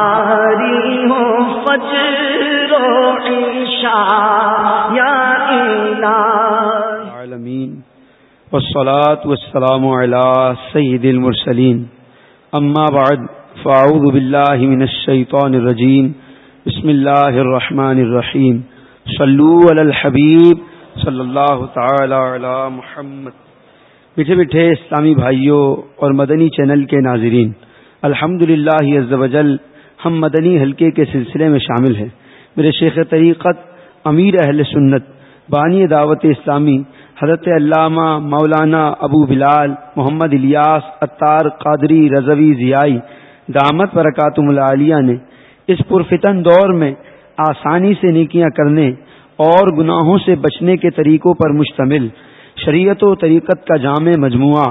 آری ہو فجر و عشاء، یا الہ عالمین والصلاة والسلام على سید المرسلین۔ اما بعد، فاعوذ باللہ من الشیطان الرجیم۔ بسم اللہ الرحمن الرحیم۔ صلو علی الحبیب صلی اللہ تعالی علی محمد۔ میٹھے میٹھے اسلامی بھائیوں اور مدنی چینل کے ناظرین الحمد للہ ہم مدنی حلقے کے سلسلے میں شامل ہیں۔ میرے شیخ طریقت، امیر اہل سنت، بانی دعوت اسلامی، حضرت علامہ مولانا ابو بلال، محمد الیاس، اطار قادری رضوی ضیائی، دامت برکاتم العالیہ نے اس پرفتن دور میں آسانی سے نیکیاں کرنے اور گناہوں سے بچنے کے طریقوں پر مشتمل شریعت و طریقت کا جامع مجموعہ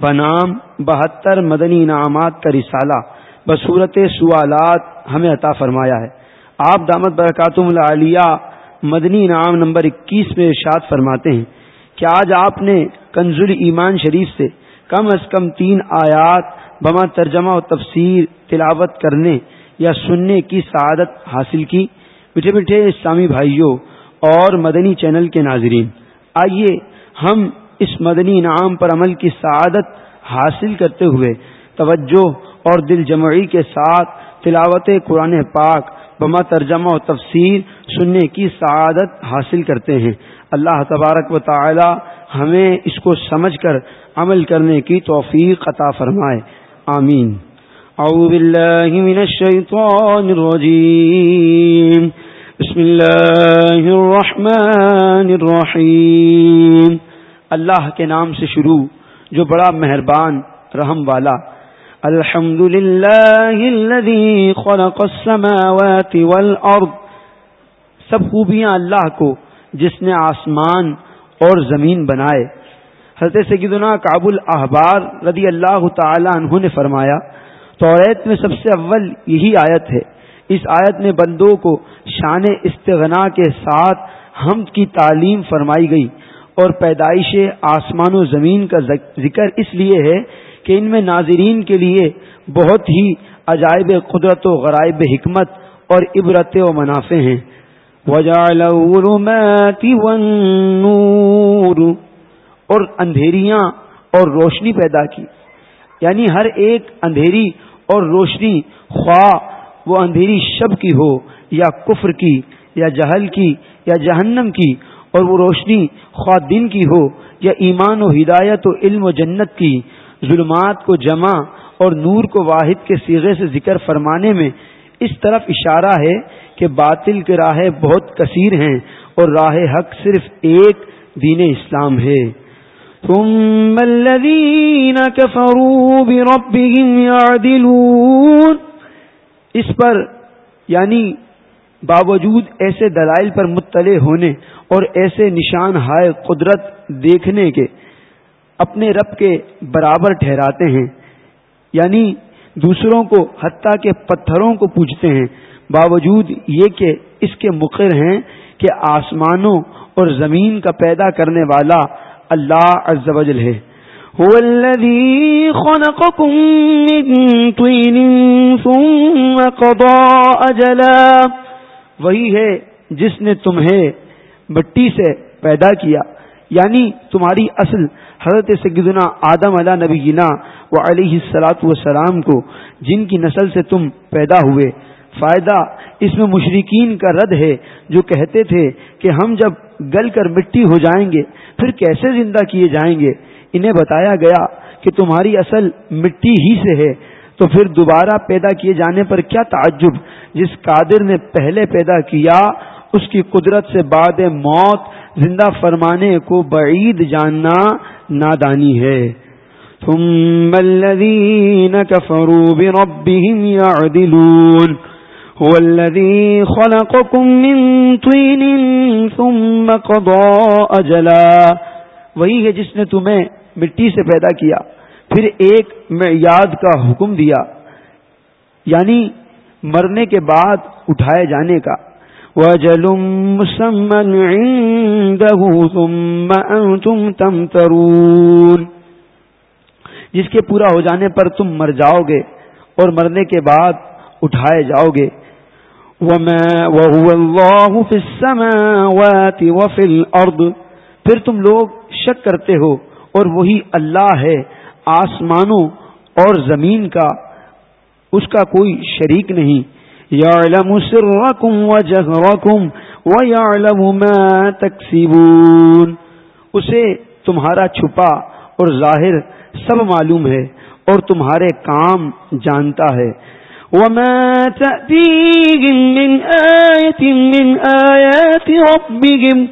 بنام بہتر مدنی انعامات کا رسالہ بصورت سوالات ہمیں عطا فرمایا ہے۔ آپ دامت برکاتم العالیہ مدنی انعام نمبر اکیس میں ارشاد فرماتے ہیں کہ آج آپ نے کنزل ایمان شریف سے کم از کم تین آیات بما ترجمہ و تفسیر تلاوت کرنے یا سننے کی سعادت حاصل کی۔ میٹھے میٹھے اسلامی بھائیوں اور مدنی چینل کے ناظرین، آئیے ہم اس مدنی انعام پر عمل کی سعادت حاصل کرتے ہوئے توجہ اور دل جمعی کے ساتھ تلاوت قرآن پاک بما ترجمہ و تفسیر سننے کی سعادت حاصل کرتے ہیں۔ اللہ تبارک و تعالی ہمیں اس کو سمجھ کر عمل کرنے کی توفیق عطا فرمائے۔ آمین۔ اعوذ باللہ من الشیطان الرجیم۔ بسم اللہ الرحمن الرحیم۔ اللہ کے نام سے شروع جو بڑا مہربان رحم والا الحمد للہ خلق السماوات والارض سب خوبیاں اللہ کو، جس نے آسمان اور زمین بنائے۔ حضرت سیدنا کابل احبار رضی اللہ تعالی عنہ نے فرمایا، توریت میں سب سے اول یہی آیت ہے۔ اس آیت میں بندوں کو شان استغنا کے ساتھ حمد کی تعلیم فرمائی گئی اور پیدائش آسمان و زمین کا ذکر اس لیے ہے کہ ان میں ناظرین کے لیے بہت ہی عجائب قدرت و غرائب حکمت اور عبرت و منافع ہیں۔ اور اندھیریاں اور روشنی پیدا کی۔ یعنی ہر ایک اندھیری اور روشنی خواہ وہ اندھیری شب کی ہو، یا کفر کی، یا جہل کی، یا جہنم کی، اور وہ روشنی خواہ دن کی ہو، یا ایمان و ہدایت و علم و جنت کی۔ ظلمات کو جمع اور نور کو واحد کے سیغے سے ذکر فرمانے میں اس طرف اشارہ ہے کہ باطل کے راہ بہت کثیر ہیں اور راہ حق صرف ایک دین اسلام ہے۔ ثم الذين كفروا بربهم يعدلون اس پر یعنی باوجود ایسے دلائل پر مطلع ہونے اور ایسے نشان ہائے قدرت دیکھنے کے اپنے رب کے برابر ٹھہراتے ہیں یعنی دوسروں کو حتیٰ کے پتھروں کو پوچھتے ہیں۔ باوجود یہ کہ اس کے مقر ہیں کہ آسمانوں اور زمین کا پیدا کرنے والا اللہ عز و جل ہے۔ وہی ہے جس نے تمہیں مٹی سے پیدا کیا یعنی تمہاری اصل حضرت سیدنا آدم علیہ نبی گنا و علیہ السلاط وسلام کو، جن کی نسل سے تم پیدا ہوئے۔ فائدہ اس میں مشرقین کا رد ہے، جو کہتے تھے کہ ہم جب گل کر مٹی ہو جائیں گے، پھر کیسے زندہ کیے جائیں گے؟ انہیں بتایا گیا کہ تمہاری اصل مٹی ہی سے ہے۔ تو پھر دوبارہ پیدا کیے جانے پر کیا تعجب؟ جس قادر نے پہلے پیدا کیا، اس کی قدرت سے بعد موت زندہ فرمانے کو بعید جاننا نادانی ہے۔ ثم الذين كفروا بربهم يعدلون هو الذي خلقكم من طين ثم قضى أجلا۔ وہی ہے جس نے تمہیں مٹی سے پیدا کیا، پھر ایک میاد کا حکم دیا یعنی مرنے کے بعد اٹھائے جانے کا۔ وجل مسمى عنده ثم أنتم تمترون۔ جس کے پورا ہو جانے پر تم مر جاؤ گے اور مرنے کے بعد اٹھائے جاؤ گے۔ پھر تم لوگ شک کرتے ہو اور وہی اللہ ہے آسمانوں اور زمین کا۔ اس کا کوئی شریک نہیں۔ يعلم سركم وجهركم ويعلم ما تكسبون۔ اسے تمہارا چھپا اور ظاہر سب معلوم ہے اور تمہارے کام جانتا ہے۔ وما تأتيهم من آية من آيات ربهم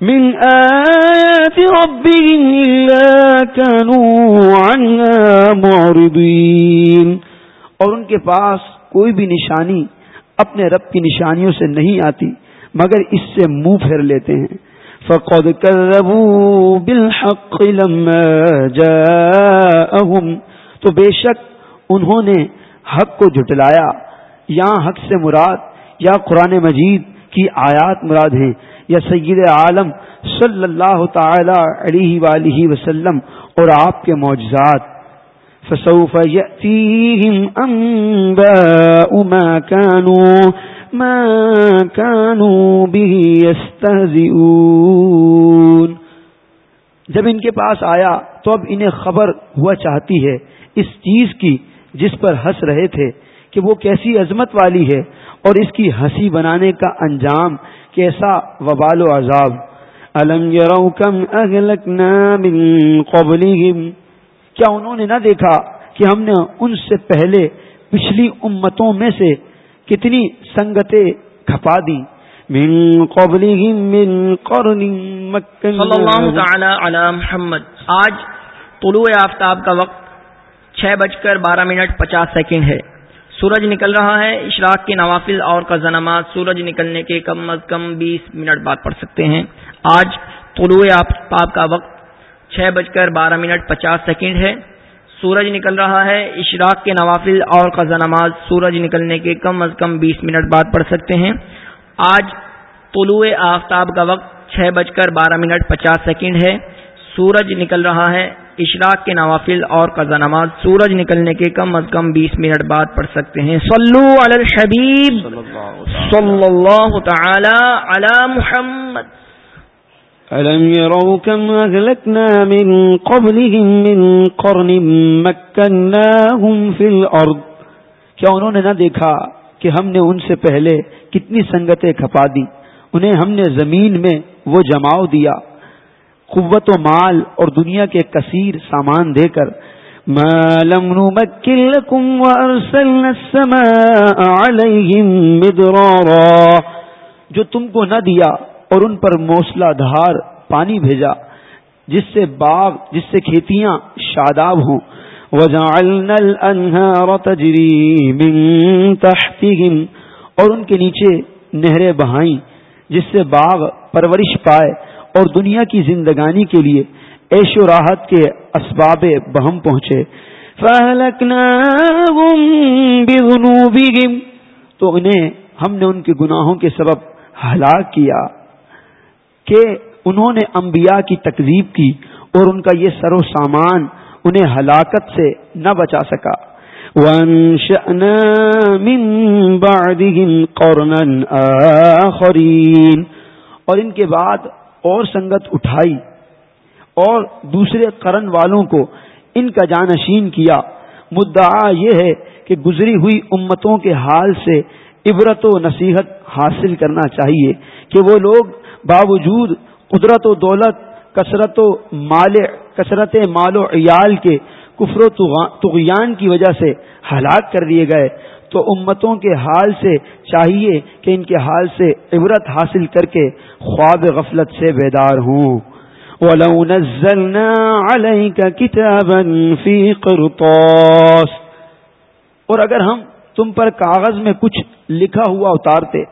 من آيات ربهم إلا كانوا عنها معرضين۔ اور ان کے پاس کوئی بھی نشانی اپنے رب کی نشانیوں سے نہیں آتی، مگر اس سے منہ پھیر لیتے ہیں۔ فقد كذبوا بالحق لما جاءهم۔ تو بے شک انہوں نے حق کو جھٹلایا۔ یا حق سے مراد یا قرآن مجید کی آیات مراد ہیں۔ یا سید عالم صلی اللہ تعالی علیہ وآلہ وسلم اور آپ کے معجزات۔ فسوف يأتيهم أنباء ما كانوا ما كانوا به يستهزئون۔ جب ان کے پاس آیا تو اب انہیں خبر ہوا چاہتی ہے اس چیز کی جس پر ہنس رہے تھے کہ وہ کیسی عظمت والی ہے اور اس کی ہنسی بنانے کا انجام کیسا وبال و عذاب۔ الم يروا كم اهلكنا من قبلهم کیا انہوں نے نہ دیکھا کہ ہم نے ان سے پہلے پچھلی امتوں میں سے کتنی سنگتیں کھپا دی من قبلهم من قرن صلی اللہ تعالی علی محمد۔ آج طلوع آفتاب کا وقت چھ بج کر بارہ منٹ پچاس سیکنڈ ہے۔ سورج نکل رہا ہے۔ اشراق کے نوافل اور قزا نماز سورج نکلنے کے کم از کم بیس منٹ بعد پڑھ سکتے ہیں۔ آج طلوع آفتاب کا وقت چھ بج کر بارہ منٹ پچاس سیکنڈ ہے۔ سورج نکل رہا ہے۔ اشراق کے نوافل اور قزا نماز سورج نکلنے کے کم از کم بیس منٹ بعد پڑھ سکتے ہیں۔ آج طلوع آفتاب کا وقت چھ بج کر بارہ منٹ پچاس سیکنڈ ہے۔ سورج نکل رہا ہے۔ اشراق کے نوافل اور قزا نماز سورج نکلنے کے کم از کم بیس منٹ بعد پڑھ سکتے ہیں۔ صلو علی الحبیب۔ صلی اللہ تعالی علی محمد۔ ألم يروا كم أهلكنا من قبلهم من قرن مكناهم في الأرض کیا انہوں نے نہ دیکھا کہ ہم نے ان سے پہلے کتنی سنگتیں کھپا دی انہیں ہم نے زمین میں وہ جماؤ دیا۔ قوت و مال اور دنیا کے کثیر سامان دے کر، ما لم نمكن لكم وأرسلنا السماء عليهم مدرارا۔ جو تم کو نہ دیا اور ان پر موسلا دھار پانی بھیجا، جس سے باغ، جس سے کھیتیاں شاداب ہوں۔ اور ان کے نیچے نہریں بہائیں، جس سے باغ پرورش پائے۔ اور دنیا کی زندگانی کے لیے ایش و راحت کے اسباب بہم پہنچے۔ تو انہیں ہم نے ان کے گناہوں کے سبب ہلاک کیا۔ کہ انہوں نے انبیاء کی تکذیب کی اور ان کا یہ سر و سامان انہیں ہلاکت سے نہ بچا سکا۔ اور ان کے بعد اور سنگت اٹھائی اور دوسرے قرن والوں کو ان کا جانشین کیا۔ مدعا یہ ہے کہ گزری ہوئی امتوں کے حال سے عبرت و نصیحت حاصل کرنا چاہیے کہ وہ لوگ باوجود قدرت و دولت، کثرت و مال، کثرت مال و عیال کے کفر و تغیان کی وجہ سے ہلاک کر دیے گئے، تو امتوں کے حال سے چاہیے کہ ان کے حال سے عبرت حاصل کر کے خواب غفلت سے بیدار ہوں۔ وَلَوْ نَزَّلْنَا عَلَيْكَ كِتَابًا فِي قِرْطَاسٍ۔ اور اگر ہم تم پر کاغذ میں کچھ لکھا ہوا اتارتے،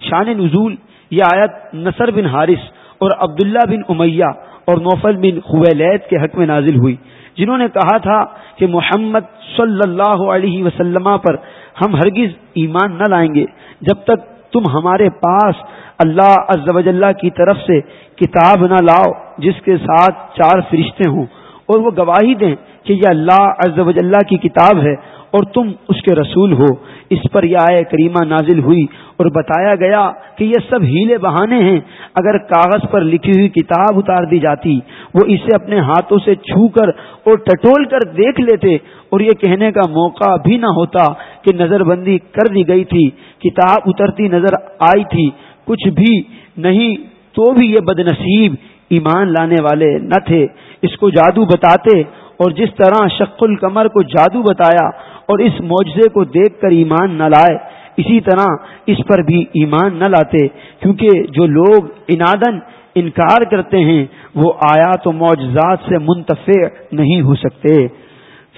شان نزول یہ آیت نصر بن حارث اور عبداللہ بن امیہ اور نوفل بن خویلید کے حق میں نازل ہوئی، جنہوں نے کہا تھا کہ محمد صلی اللہ علیہ وسلم پر ہم ہرگز ایمان نہ لائیں گے جب تک تم ہمارے پاس اللہ عز و کی طرف سے کتاب نہ لاؤ جس کے ساتھ چار فرشتے ہوں، اور وہ گواہی دیں کہ یہ اللہ عز و کی کتاب ہے اور تم اس کے رسول ہو۔ اس پر یہ آئے کریمہ نازل ہوئی اور بتایا گیا کہ یہ سب ہیلے بہانے ہیں۔ اگر کاغذ پر لکھی ہوئی کتاب اتار دی جاتی، وہ اسے اپنے ہاتھوں سے چھو کر اور ٹٹول کر دیکھ لیتے اور یہ کہنے کا موقع بھی نہ ہوتا کہ نظر بندی کر دی گئی تھی، کتاب اترتی نظر آئی تھی۔ کچھ بھی نہیں تو بھی یہ بد نصیب ایمان لانے والے نہ تھے۔ اس کو جادو بتاتے اور جس طرح شق القمر کو جادو بتایا اور اس معجزے کو دیکھ کر ایمان نہ لائے۔ اسی طرح اس پر بھی ایمان نہ لاتے، کیونکہ جو لوگ انادن انکار کرتے ہیں، وہ آیات و معجزات سے منتفع نہیں ہو سکتے۔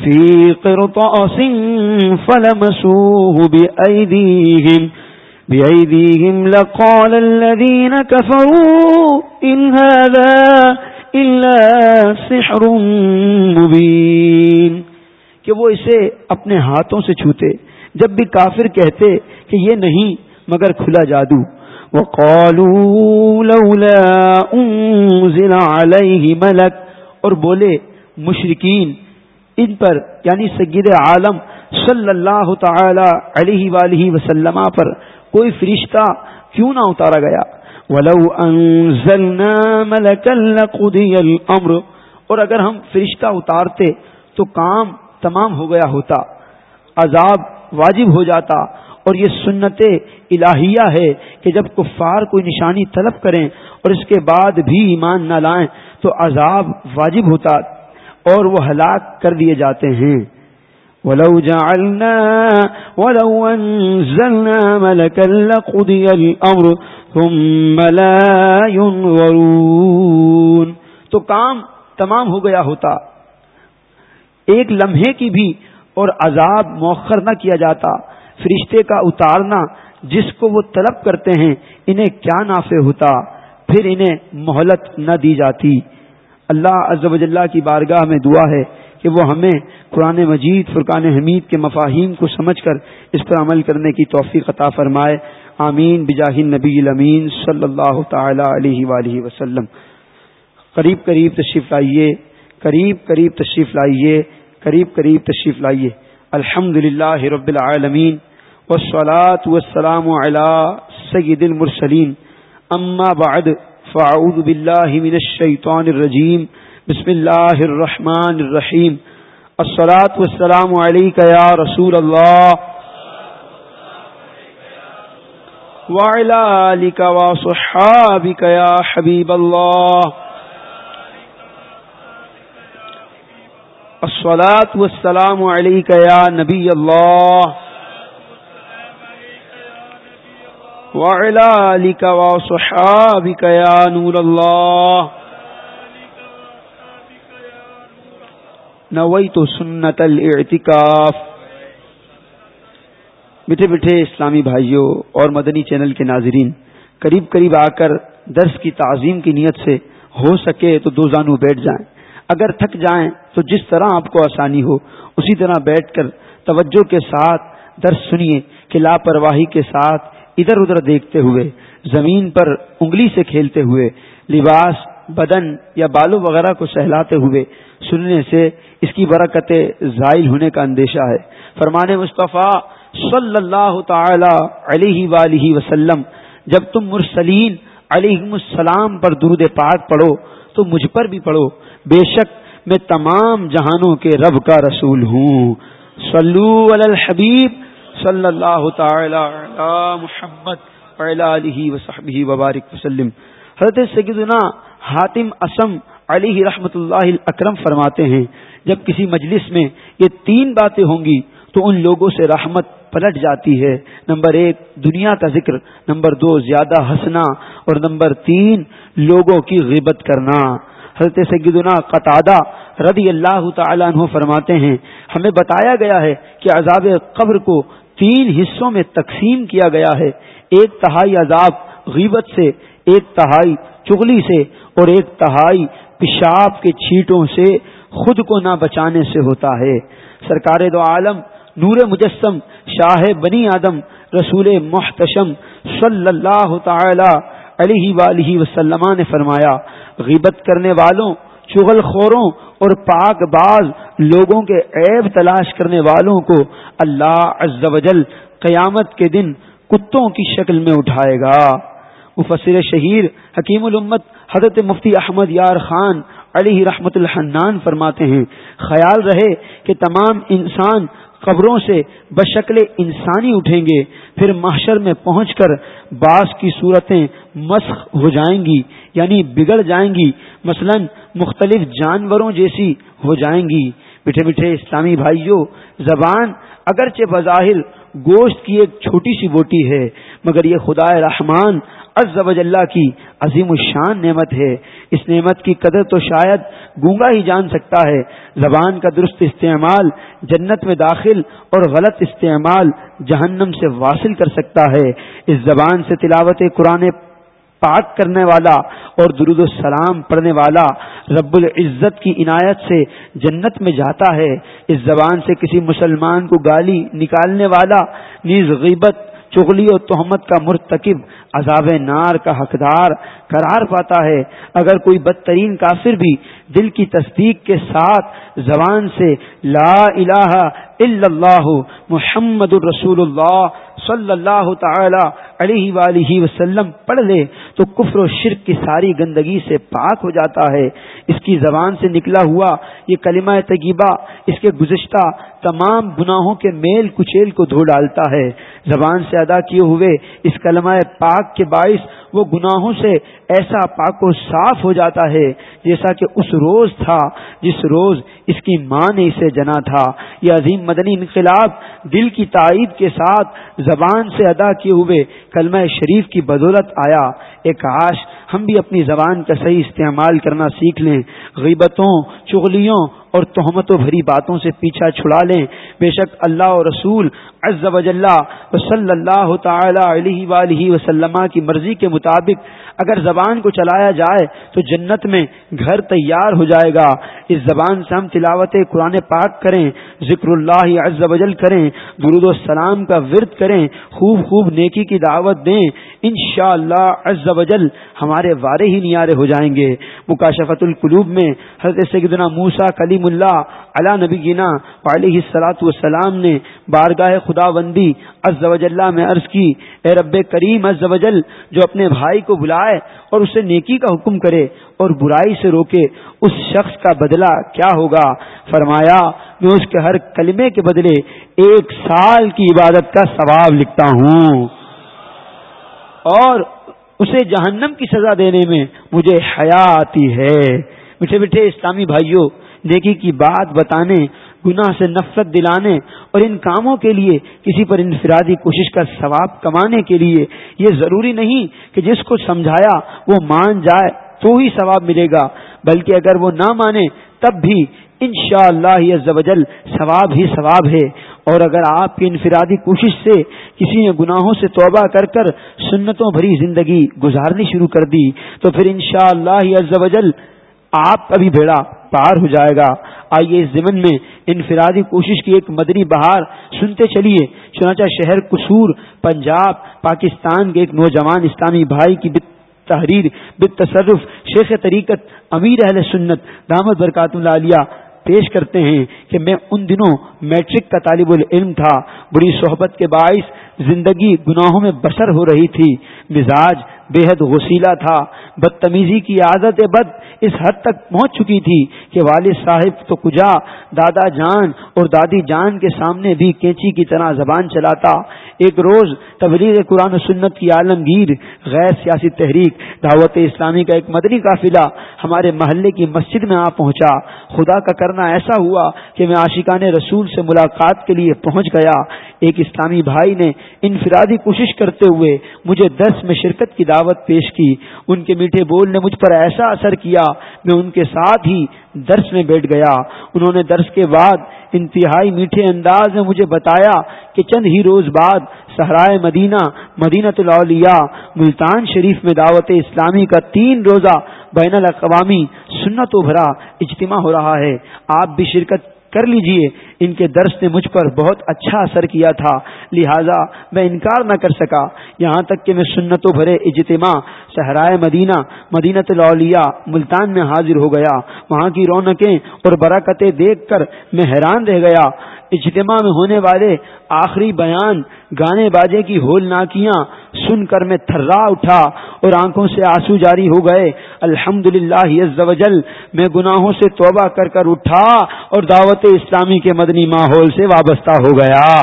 فی قرطاس فلمسوه بأيديهم بأيديهم لقال الذين كفروا إن هذا إلا سحر مبين کہ وہ اسے اپنے ہاتھوں سے چھوتے، جب بھی کافر کہتے کہ یہ نہیں، مگر کھلا جادو۔ وقالوا لولا انزل عليه ملك اور بولے مشرقین ان پر یعنی سید عالم صلی اللہ تعالی علیہ وآلہ وسلم پر کوئی فرشتہ کیوں نہ اتارا گیا؟ ولو انزلنا ملكا لقضي الامر۔ اور اگر ہم فرشتہ اتارتے تو کام تمام ہو گیا ہوتا، عذاب واجب ہو جاتا۔ اور یہ سنت الہیہ ہے کہ جب کفار کوئی نشانی طلب کریں اور اس کے بعد بھی ایمان نہ لائیں تو عذاب واجب ہوتا اور وہ ہلاک کر دیے جاتے ہیں۔ ولو جعلنا ولو انزلنا ملكا لقضي الامر ثم لا ينظرون۔ تو کام تمام ہو گیا ہوتا۔ ایک لمحے کی بھی اور عذاب مؤخر نہ کیا جاتا، فرشتے کا اتارنا جس کو وہ طلب کرتے ہیں، انہیں کیا نافع ہوتا؟ پھر انہیں مہلت نہ دی جاتی۔ اللہ عز و جلہ کی بارگاہ میں دعا ہے کہ وہ ہمیں قرآن مجید، فرقان حمید کے مفاہیم کو سمجھ کر اس پر عمل کرنے کی توفیق عطا فرمائے۔ آمین۔ بجاہ نبی الامین صلی اللہ تعالی علیہ وآلہ وسلم۔ قریب قریب تشریف لائیے۔ قریب قریب تشریف لائیے، قریب قریب تشریف لائیے۔ الحمد للہ رب العالمین، والصلاة والسلام على سید المرسلین۔ اما بعد، فاعوذ باللہ من الشیطان الرجیم۔ بسم اللہ الرحمن الرحیم۔ الصلاة والسلام علیکہ یا رسول اللہ۔ وعلى آلك وصحابك يا حبيب الله الصلاة والسلام عليك يا نبي الله. وعلى آلك وصحابك يا نور الله. نويت سنة الاعتكاف. میٹھے میٹھے اسلامی بھائیوں اور مدنی چینل کے ناظرین، قریب قریب آ کر درس کی تعظیم کی نیت سے ہو سکے تو دو زانو بیٹھ جائیں۔ اگر تھک جائیں تو جس طرح آپ کو آسانی ہو، اسی طرح بیٹھ کر توجہ کے ساتھ درس سنیے کہ لاپرواہی کے ساتھ ادھر ادھر دیکھتے ہوئے، زمین پر انگلی سے کھیلتے ہوئے، لباس، بدن یا بالو وغیرہ کو سہلاتے ہوئے سننے سے اس کی برکت زائل ہونے کا اندیشہ ہے۔ فرمان مصطفیٰ صلی اللہ تعالی علیہ وآلہ وسلم، جب تم مرسلین علیہ السلام پر درود پاک پڑھو، تو مجھ پر بھی پڑھو۔ بے شک میں تمام جہانوں کے رب کا رسول ہوں۔ صلو علی الحبیب صلی اللہ تعالی علی محمد علیہ وصحبہ وبارک وسلم۔ حضرت سیدنا حاتم اسم علیہ رحمت اللہ اکرم فرماتے ہیں، جب کسی مجلس میں یہ تین باتیں ہوں گی، تو ان لوگوں سے رحمت پلٹ جاتی ہے۔ نمبر ایک، دنیا کا ذکر۔ نمبر دو، زیادہ ہنسنا۔ اور نمبر تین، لوگوں کی غیبت کرنا۔ حضرت سیدنا قطادہ رضی اللہ تعالیٰ عنہ فرماتے ہیں، ہمیں بتایا گیا ہے کہ عذاب قبر کو تین حصوں میں تقسیم کیا گیا ہے، ایک تہائی عذاب غیبت سے، ایک تہائی چغلی سے اور ایک تہائی پیشاب کے چھیٹوں سے خود کو نہ بچانے سے ہوتا ہے۔ سرکار دو عالم نور مجسم شاہ بنی آدم رسول محتشم صلی اللہ تعالی علیہ وآلہ وسلم نے فرمایا، غیبت کرنے والوں، چغل خوروں اور پاک باز لوگوں کے عیب تلاش کرنے والوں کو اللہ عز و جل قیامت کے دن کتوں کی شکل میں اٹھائے گا۔ مفسر شہیر حکیم الامت حضرت مفتی احمد یار خان علی رحمت الحنان فرماتے ہیں، خیال رہے کہ تمام انسان قبروں سے بشکل انسانی اٹھیں گے، پھر محشر میں پہنچ کر بعض کی صورتیں مسخ ہو جائیں گی یعنی بگڑ جائیں گی، مثلا مختلف جانوروں جیسی ہو جائیں گی۔ میٹھے میٹھے اسلامی بھائیوں، زبان اگرچہ بظاہر گوشت کی ایک چھوٹی سی بوٹی ہے، مگر یہ خدا رحمان عز و اللہ کی عظیم الشان نعمت ہے۔ اس نعمت کی قدر تو شاید گونگا ہی جان سکتا ہے۔ زبان کا درست استعمال جنت میں داخل اور غلط استعمال جہنم سے واصل کر سکتا ہے۔ اس زبان سے تلاوت قرآن پاک کرنے والا اور درود السلام پڑھنے والا رب العزت کی عنایت سے جنت میں جاتا ہے۔ اس زبان سے کسی مسلمان کو گالی نکالنے والا نیز غیبت چغلی و تہمت کا مرتکب عذاب نار کا حقدار قرار پاتا ہے۔ اگر کوئی بدترین کافر بھی دل کی تصدیق کے ساتھ زبان سے لا الہ الا اللہ محمد الرسول اللہ صلی اللہ تعالی علیہ وآلہ وسلم پڑھ لے تو کفر و شرک کی ساری گندگی سے پاک ہو جاتا ہے۔ اس کی زبان سے نکلا ہوا یہ کلمہ تگیبہ اس کے گزشتہ تمام گناہوں کے میل کچیل کو دھو ڈالتا ہے۔ زبان سے ادا کیے ہوئے اس کلمہ پاک کے باعث وہ گناہوں سے ایسا پاک و صاف ہو جاتا ہے جیسا کہ اس روز تھا، جس روز اس کی ماں نے اسے جنا تھا۔ یہ عظیم مدنی انقلاب دل کی تائید کے ساتھ زبان سے ادا کیے ہوئے کلمہ شریف کی بدولت آیا۔ ایک آش ہم بھی اپنی زبان کا صحیح استعمال کرنا سیکھ لیں۔ غیبتوں، چغلیوں اور تہمتوں بھری باتوں سے پیچھا چھڑا لیں۔ بے شک اللہ اور رسول عز و صلی اللہ تعالی علیہ وآلہ وسلم کی مرضی کے مطابق اگر زبان کو چلایا جائے تو جنت میں گھر تیار ہو جائے گا۔ اس زبان سے ہم تلاوت قرآن پاک کریں، ذکر اللہ عز و جل کریں، درود السلام کا ورد کریں، خوب خوب نیکی کی دعوت دیں۔ انشاءاللہ عز و جل ہمارے وارے ہی نیارے ہو جائیں گے۔ مکاشفت القلوب میں حضرت سیدنا موسا کلیم اللہ علا نبی گینا علیہ سلاۃ والسلام نے بارگاہ خدا بندی از وجلہ میں عرض کی، اے رب کریم از وجل، جو اپنے بھائی کو بلائے اور اسے نیکی کا حکم کرے اور برائی سے روکے، اس شخص کا بدلہ کیا ہوگا؟ فرمایا، میں اس کے ہر کلمے کے بدلے ایک سال کی عبادت کا ثواب لکھتا ہوں۔ اور اسے جہنم کی سزا دینے میں مجھے حیا آتی ہے۔ میٹھے میٹھے اسلامی بھائیوں نیکی کی بات بتانے گناہ سے نفرت دلانے اور ان کاموں کے لیے کسی پر انفرادی کوشش کا ثواب کمانے کے لیے یہ ضروری نہیں کہ جس کو سمجھایا وہ مان جائے تو ہی ثواب ملے گا، بلکہ اگر وہ نہ مانے تب بھی ان شاء اللہ ثواب ہی ثواب ہے۔ اور اگر آپ کی انفرادی کوشش سے کسی نے گناہوں سے توبہ کر کر سنتوں بھری زندگی گزارنی شروع کر دی تو پھر ان شاء اللہ آپ کا بھی بھیڑا پار ہو جائے گا۔ آئیے اس زمن میں انفرادی کوشش کی ایک مدنی بہار سنتے چلیے۔ چنانچہ شہر قصور، پنجاب، پاکستان کے ایک نوجوان اسلامی بھائی کی تحریر، بت تصرف، شیخ طریقت، امیر اہل سنت دامد برکات اللہ علیہ پیش کرتے ہیں کہ میں ان دنوں میٹرک کا طالب العلم تھا۔ بری صحبت کے باعث زندگی گناہوں میں بسر ہو رہی تھی۔ مزاج بے حد غسیلہ تھا۔ بدتمیزی کی عادت بد اس حد تک پہنچ چکی تھی کہ والد صاحب تو کجا، دادا جان اور دادی جان کے سامنے بھی کینچی کی طرح زبان چلاتا۔ ایک روز تبلیغ قرآن و سنت کی عالمگیر، غیر سیاسی تحریک، دعوت اسلامی کا ایک مدنی قافلہ ہمارے محلے کی مسجد میں آ پہنچا۔ خدا کا کرنا ایسا ہوا کہ میں عاشقان رسول سے ملاقات کے لیے پہنچ گیا۔ ایک اسلامی بھائی نے انفرادی کوشش کرتے ہوئے مجھے درس میں شرکت کی دعوت پیش کی۔ ان کے میٹھے بول نے مجھ پر ایسا اثر کیا، میں ان کے ساتھ ہی درس میں بیٹھ گیا۔ انہوں نے درس کے بعد انتہائی میٹھے انداز میں مجھے بتایا کہ چند ہی روز بعد صحرائے مدینہ مدینہ الاولیاء، ملتان شریف میں دعوت اسلامی کا تین روزہ بین الاقوامی سنت و بھرا اجتماع ہو رہا ہے۔ آپ بھی شرکت کر لیجیے۔ ان کے درس نے مجھ پر بہت اچھا اثر کیا تھا، لہذا میں انکار نہ کر سکا۔ یہاں تک کہ میں سنتوں بھرے اجتماع، صحرائے مدینہ مدینہ الاولیاء، ملتان میں حاضر ہو گیا۔ وہاں کی رونقیں اور برکتیں دیکھ کر میں حیران رہ گیا۔ اجتماع میں ہونے والے آخری بیان، گانے باجے کی ہول ناکیاں سن کر میں تھرا اٹھا اور آنکھوں سے آنسو جاری ہو گئے۔ الحمد للہ میں گناہوں سے توبہ کر کر اٹھا اور دعوت اسلامی کے مدنی ماحول سے وابستہ ہو گیا۔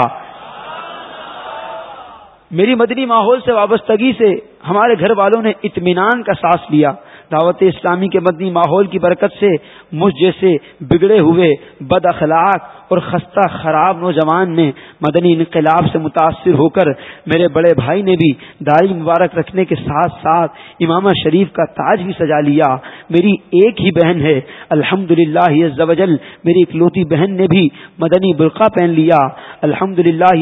میری مدنی ماحول سے وابستگی سے ہمارے گھر والوں نے اطمینان کا سانس لیا۔ دعوت اسلامی کے مدنی ماحول کی برکت سے مجھ جیسے بگڑے ہوئے بد اخلاق اور خستہ خراب نوجوان نے مدنی انقلاب سے متاثر ہو کر میرے بڑے بھائی نے بھی داڑھی مبارک رکھنے کے ساتھ ساتھ امام شریف کا تاج بھی سجا لیا۔ میری ایک ہی بہن ہے۔ الحمد للہ میری اکلوتی بہن نے بھی مدنی برقع پہن لیا۔ الحمد للہ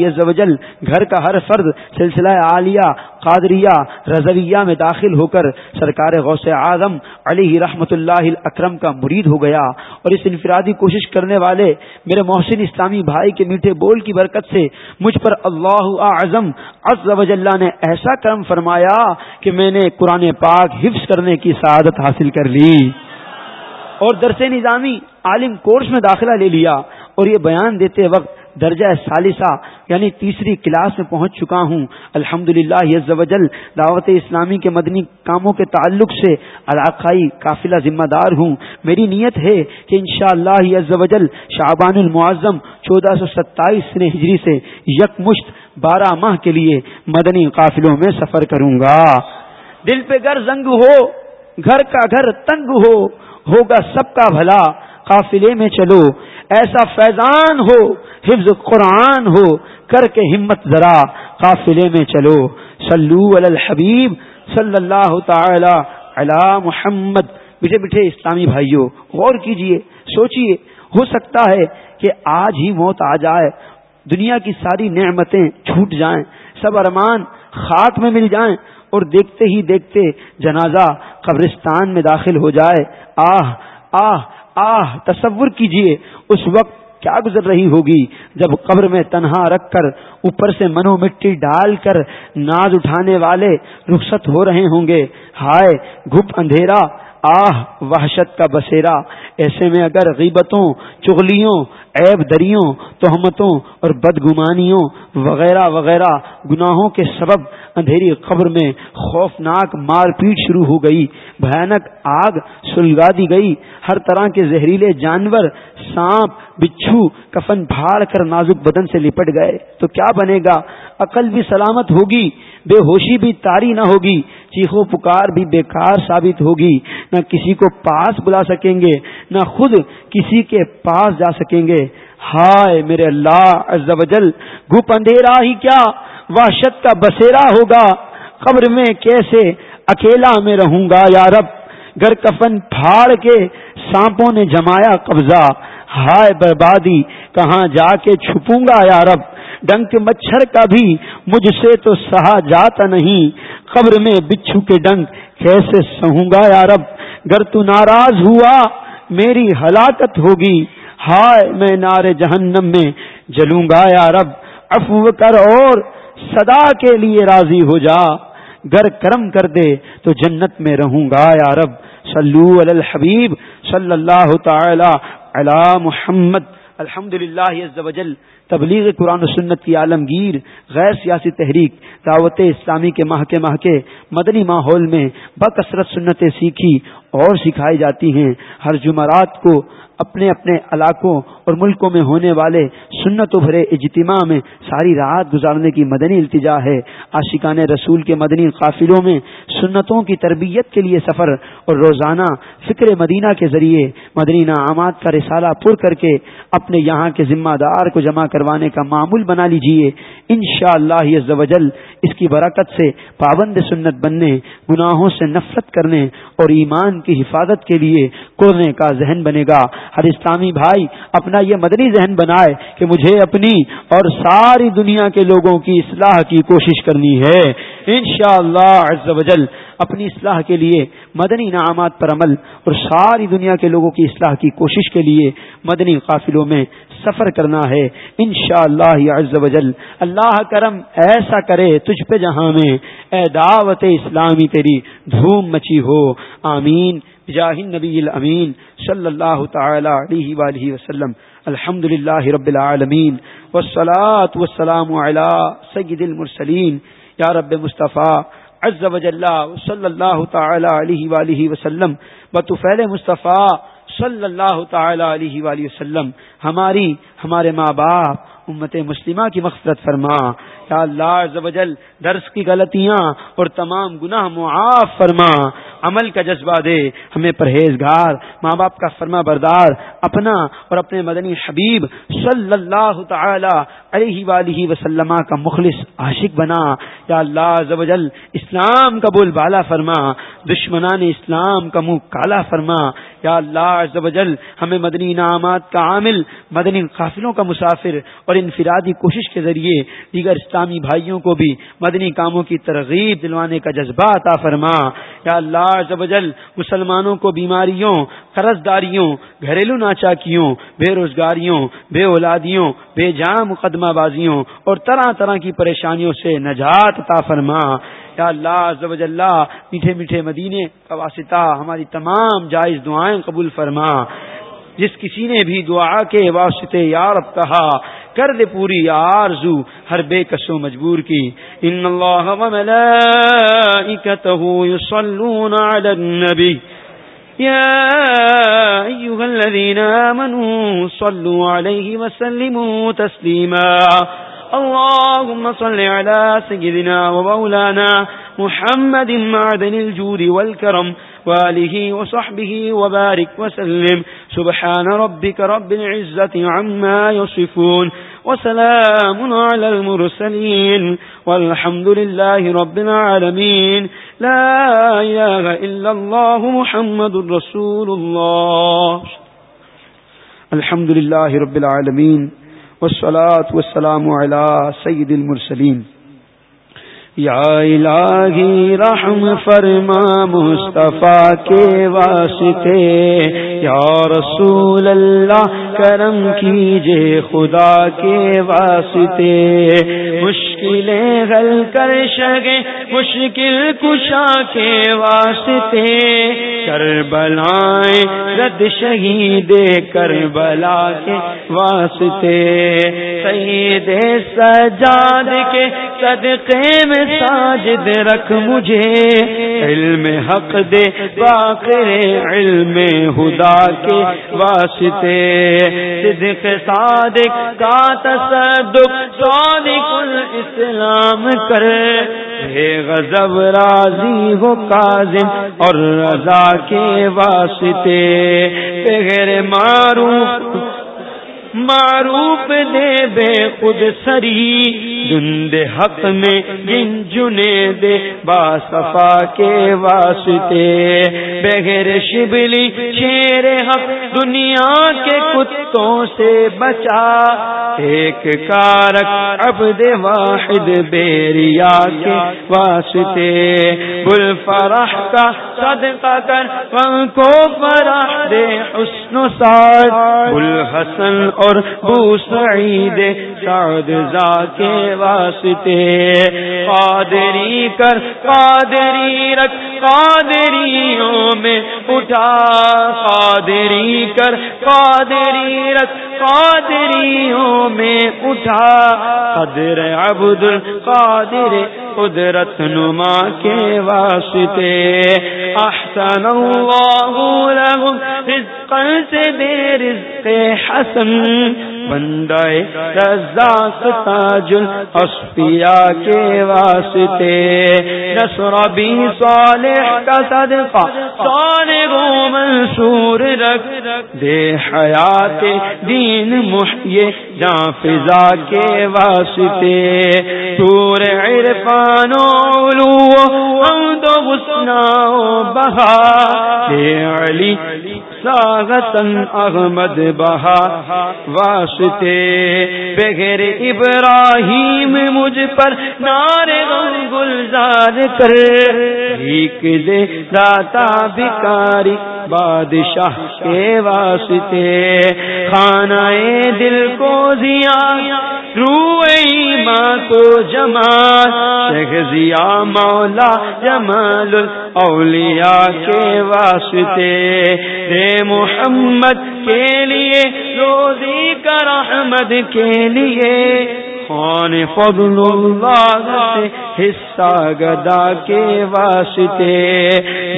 گھر کا ہر فرد سلسلہ عالیہ قادریہ رضویہ میں داخل ہو کر سرکار غوث اعظم علی رحمت اللہ اکرم کا مرید ہو گیا اور اس انفرادی کوشش کرنے والے میرے محسن اسلامی بھائی کے میٹھے بول کی برکت سے مجھ پر اللہ اعظم عز و جلہ نے ایسا کرم فرمایا کہ میں نے قرآن پاک حفظ کرنے کی سعادت حاصل کر لی اور درس نظامی عالم کورس میں داخلہ لے لیا اور یہ بیان دیتے وقت درجہ ثالثہ یعنی تیسری کلاس میں پہنچ چکا ہوں۔ الحمد للہ دعوت اسلامی کے مدنی کاموں کے تعلق سے علاقائی قافلہ ذمہ دار ہوں۔ میری نیت ہے کہ انشاءاللہ شاء اللہ شعبان المعظم چودہ سو ستائیس ہجری سے یکمشت بارہ ماہ کے لیے مدنی قافلوں میں سفر کروں گا۔ دل پہ گھر زنگ ہو، گھر کا گھر تنگ ہو، ہوگا سب کا بھلا، قافلے میں چلو۔ ایسا فیضان ہو، حفظ قرآن ہو، کر کے ہمت ذرا، قافلے میں چلو۔ سلو الحبیب صلی اللہ تعالی علی محمد۔ میٹھے میٹھے اسلامی بھائیوں غور کیجیے، سوچئے۔ ہو سکتا ہے کہ آج ہی موت آ جائے، دنیا کی ساری نعمتیں چھوٹ جائیں، سب ارمان خاک میں مل جائیں اور دیکھتے ہی دیکھتے جنازہ قبرستان میں داخل ہو جائے۔ آہ آہ آہ، تصور کیجیے، اس وقت کیا گزر رہی ہوگی جب قبر میں تنہا رکھ کر اوپر سے منو مٹی ڈال کر ناز اٹھانے والے رخصت ہو رہے ہوں گے۔ ہائے گھپ اندھیرا۔ آہ، وحشت کا بسیرا۔ ایسے میں اگر غیبتوں، چغلیوں، عیب دریوں، تہمتوں اور بدگمانیوں وغیرہ وغیرہ گناہوں کے سبب اندھیری قبر میں خوفناک مار پیٹ شروع ہو گئی، بھیانک آگ سلگا دی گئی۔ ہر طرح کے زہریلے جانور، سانپ، بچھو، کفن بھاڑ کر نازک بدن سے لپٹ گئے۔ تو کیا بنے گا؟ عقل بھی سلامت ہوگی، بے ہوشی بھی تاری نہ ہوگی چیخو پکار بھی بیکار ثابت ہوگی۔ نہ کسی کو پاس بلا سکیں گے، نہ خود کسی کے پاس جا سکیں گے۔ ہائے میرے اللہ عز و جل گپ اندھیرا ہی کیا؟ وحشت کا بسیرا ہوگا۔ قبر میں کیسے اکیلا میں رہوں گا یا رب؟ گر کفن پھاڑ کے سانپوں نے جمایا قبضہ۔ ہائے بربادی، کہاں جا کے چھپوں گا یا رب؟ ڈنک مچھر کا بھی مجھ سے تو سہا جاتا نہیں۔ قبر میں بچھو کے ڈنک کیسے سہوں گا یا رب؟ گر تو ناراض ہوا، میری ہلاکت ہوگی۔ ہائے میں نار جہنم میں جلوں گا یا رب؟ افو کر اور صدا کے لیے راضی ہو جا۔ گر کرم کر دے تو جنت میں رہوں گا یا رب۔ صلو علی الحبیب صلی اللہ تعالی علی محمد۔ الحمد للہ تبلیغ قرآن و سنت کی عالمگیر۔ غیر سیاسی تحریک۔ دعوت اسلامی کے ماہ کے ماہ کے مدنی ماحول میں بکثرت سنتیں سیکھی اور سکھائی جاتی ہیں۔ ہر جمعرات کو اپنے اپنے علاقوں اور ملکوں میں ہونے والے سنت و بھرے اجتماع میں ساری رات گزارنے کی مدنی التجا ہے۔ عاشقان رسول کے مدنی قافلوں میں سنتوں کی تربیت کے لیے سفر اور روزانہ فکر مدینہ کے ذریعے مدنی نعامات کا رسالہ پر کر کے اپنے یہاں کے ذمہ دار کو جمع کروانے کا معمول بنا لیجیے ان شاء اللہ اس کی برکت سے پابند سنت بننے، گناہوں سے نفرت کرنے اور ایمان کی حفاظت کے لیے کرنے کا ذہن بنے گا۔ ہر اسلامی بھائی اپنا یہ مدنی ذہن بنائے کہ مجھے اپنی اور ساری دنیا کے لوگوں کی اصلاح کی کوشش کرنی ہے۔ انشاءاللہ عز اللہ اپنی اصلاح کے لیے، مدنی انعامات پر عمل اور ساری دنیا کے لوگوں کی اصلاح کی کوشش کے لیے مدنی قافلوں میں سفر کرنا ہے۔ ان شاء اللہ اللہ کرم ایسا کرے تجھ پہ جہاں میں، اے دعوت اسلامی تیری دھوم مچی ہو۔ آمین۔ جاہن نبی الامین صلی اللہ تعالی علیہ وآلہ وسلم۔ الحمد للہ رب العالمین۔ والصلاة والسلام على سید المرسلین۔ یا رب مصطفیٰ عز و صلی اللہ تعالی علیہ وآلہ وسلم۔ بطفیل مصطفیٰ صلی اللہ تعالی علیہ وآلہ وسلم، ہماری، ہمارے ماں باپ، امت مسلمہ کی مغفرت فرما۔ یا اللہ عز و جل درس کی غلطیاں اور تمام گناہ معاف فرما۔ عمل کا جذبہ دے۔ ہمیں پرہیزگار، ماں باپ کا فرما بردار، اپنا اور اپنے مدنی حبیب صلی اللہ تعالی علیہ وآلہ وسلم کا مخلص عاشق بنا۔ یا اللہ عز جل، اسلام کا بول بالا فرما۔ دشمنان اسلام کا منہ کالا فرما۔ یا اللہ عز و جل، ہمیں مدنی انعامات کا عامل، مدنی قافلوں کا مسافر اور انفرادی کوشش کے ذریعے دیگر اسلامی بھائیوں کو بھی مدنی کاموں کی ترغیب دلوانے کا جذبہ عطا فرما۔ یا اللہ عز و جل مسلمانوں کو بیماریوں قرض داریوں گھریلو ناچاکیوں، بے روزگاریوں، بے اولادیوں، بے جام مقدمہ بازیوں اور طرح طرح کی پریشانیوں سے نجات عطا فرما۔ یا اللہ عز و جل میٹھے میٹھے مدینے کا واسطہ ہماری تمام جائز دعائیں قبول فرما۔ جس کسی نے بھی دعا کے واسطے یارب کہا کر دے پوری آرزو، ہر بے کسو مجبور کی۔ ان اللہ و ملائکتہ یصلون علی النبی۔ یا ایوہ الذین آمنوا صلوا علیہ وسلموا تسلیما۔ اللهم صل على سيدنا ومولانا محمد معدن الجود والكرم وآله وصحبه وبارك وسلم سبحان ربك رب العزة عما يصفون وسلام على المرسلين والحمد لله رب العالمين لا إله إلا الله محمد رسول الله الحمد لله رب العالمين والصلاة والسلام على سيد المرسلين یا الہی رحم فرما مصطفیٰ کے واسطے۔ یا رسول اللہ، کرم کیجیے خدا کے واسطے۔ مشکلیں حل کر شگے مشکل کشا کے واسطے۔ کر بلائیں رد شہید کر بلا کے واسطے۔ سید سجاد کے صدقے میں ساجد رکھ مجھے۔ علم حق دے باقر علم خدا کے واسطے۔ صدق صادق کا تصدق، صادق اسلام کرے ہے غضب راضی ہو کاظم اور رضا کے واسطے۔ بغیر معروف معروف دے بے خود سری، جند حق میں جن جنے دے با صفا کے واسطے۔ بغیر شبلی شیر حق دنیا کے کتوں سے بچا۔ ایک کارک عبد واحد بیریا کے واسطے۔ بل فرح کا صدقہ کر کو فرح دے حسن و ساتھ بل حسن اور بو سعید سعد زا کے واسطے۔ قادری کر، قادری رکھ، قادریوں میں اٹھا۔ قادری کر، قادری رکھ، قادریوں میں اٹھا۔ قدر عبد القادر قدرت نما کے واسطے۔ احسن اللہ لهم رزقا سے رزق حسن، بندائے رزاق تاج الاسفیاء کے واسطے۔ نصر بی صالح کا صدقہ، صالح و منصور رکھ۔ دے حیات دین محیے جان فضا کے واسطے۔ تور عرفان و علو و حمد و غسنا و بہا۔ دے علی ساغتن احمد بہا واسطے۔ بغیر ابراہیم مجھ پر نار غم گلزار کر۔ ایک دے داتا بکاری بادشاہ کے واسطے۔ خانہ دل کو ضیا روئی ماں تو جمال شہزیا مولا جمال اولیاء کے واسطے۔ رے محمد کے لیے روزی کا احمد کے لیے۔ خان فضل اللہ سے حصہ گدا کے واسطے۔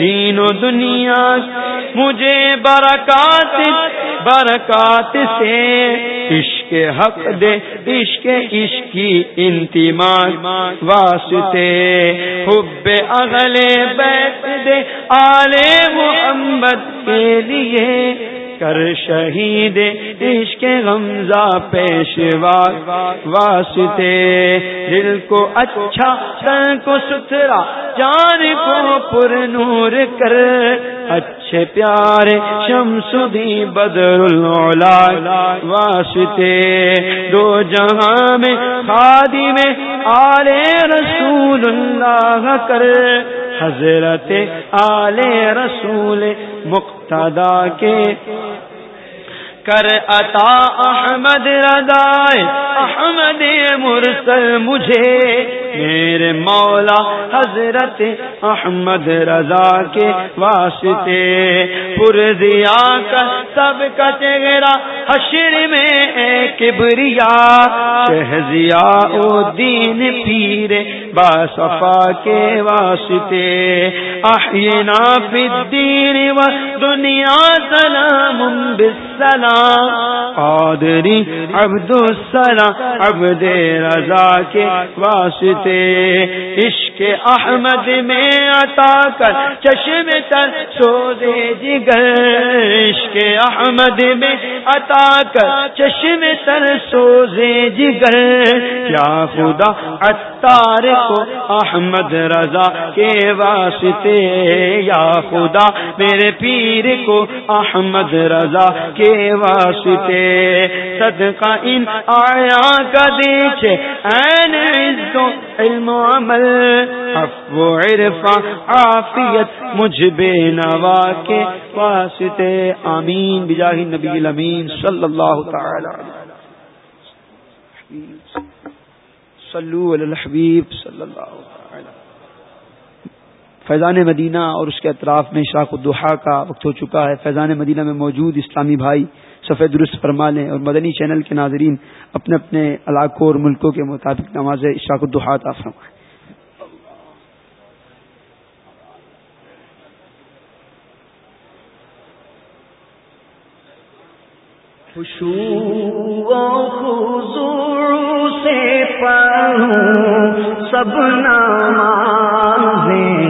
دین و دنیا مجھے برکات برکات سے۔ عشق حق دے، عشق عشق کی انتما واسطے۔ حب اگلے بیت دے آلے محمد کے لیے کر شہید عشق غمزہ پیشوا واسطے۔ دل کو اچھا سن کو ستھرا، جان کو پر نور کر۔ اچھے پیارے شمس دی بدر واسطے۔ دو جہاں میں خادی میں آلے رسول اللہ کر۔ حضرت آل رسول مقتدا کے کر عطا احمد ردائے احمد مرسل مجھے۔ میرے مولا حضرت احمد رضا کے واسطے۔ پر دیا کر سب کا چہرہ حشر میں ایک بریا شہزیا او دین پیر با صفا کے واسطے۔ احینا فی الدین و دنیا سلام بالسلام۔ قادری عبد السلام عبد رضا کے واسطے۔ عشق احمد میں عطا کر چشم تر سوزے جگر عشق احمد میں عطا کر چشم تر سوزے جگر کیا خدا اتار کو احمد رضا کے واسطے یا خدا میرے پیر کو احمد رضا کے واسطے صدقہ ان آیا کا دیچے این عزو علم و عمل افو عرفا عافیت، مجھ بے نوا کے واسطے، آمین، بجاہ نبی الامین صلی اللہ تعالی صلو علی الحبیب صلی اللہ تعالی فیضان مدینہ اور اس کے اطراف میں شاخ الدحا کا وقت ہو چکا ہے۔ فیضان مدینہ میں موجود اسلامی بھائی سفید درست فرما لیں اور مدنی چینل کے ناظرین اپنے اپنے علاقوں اور ملکوں کے مطابق نماز اشاق الدحا فرمائیں۔ سے سب نام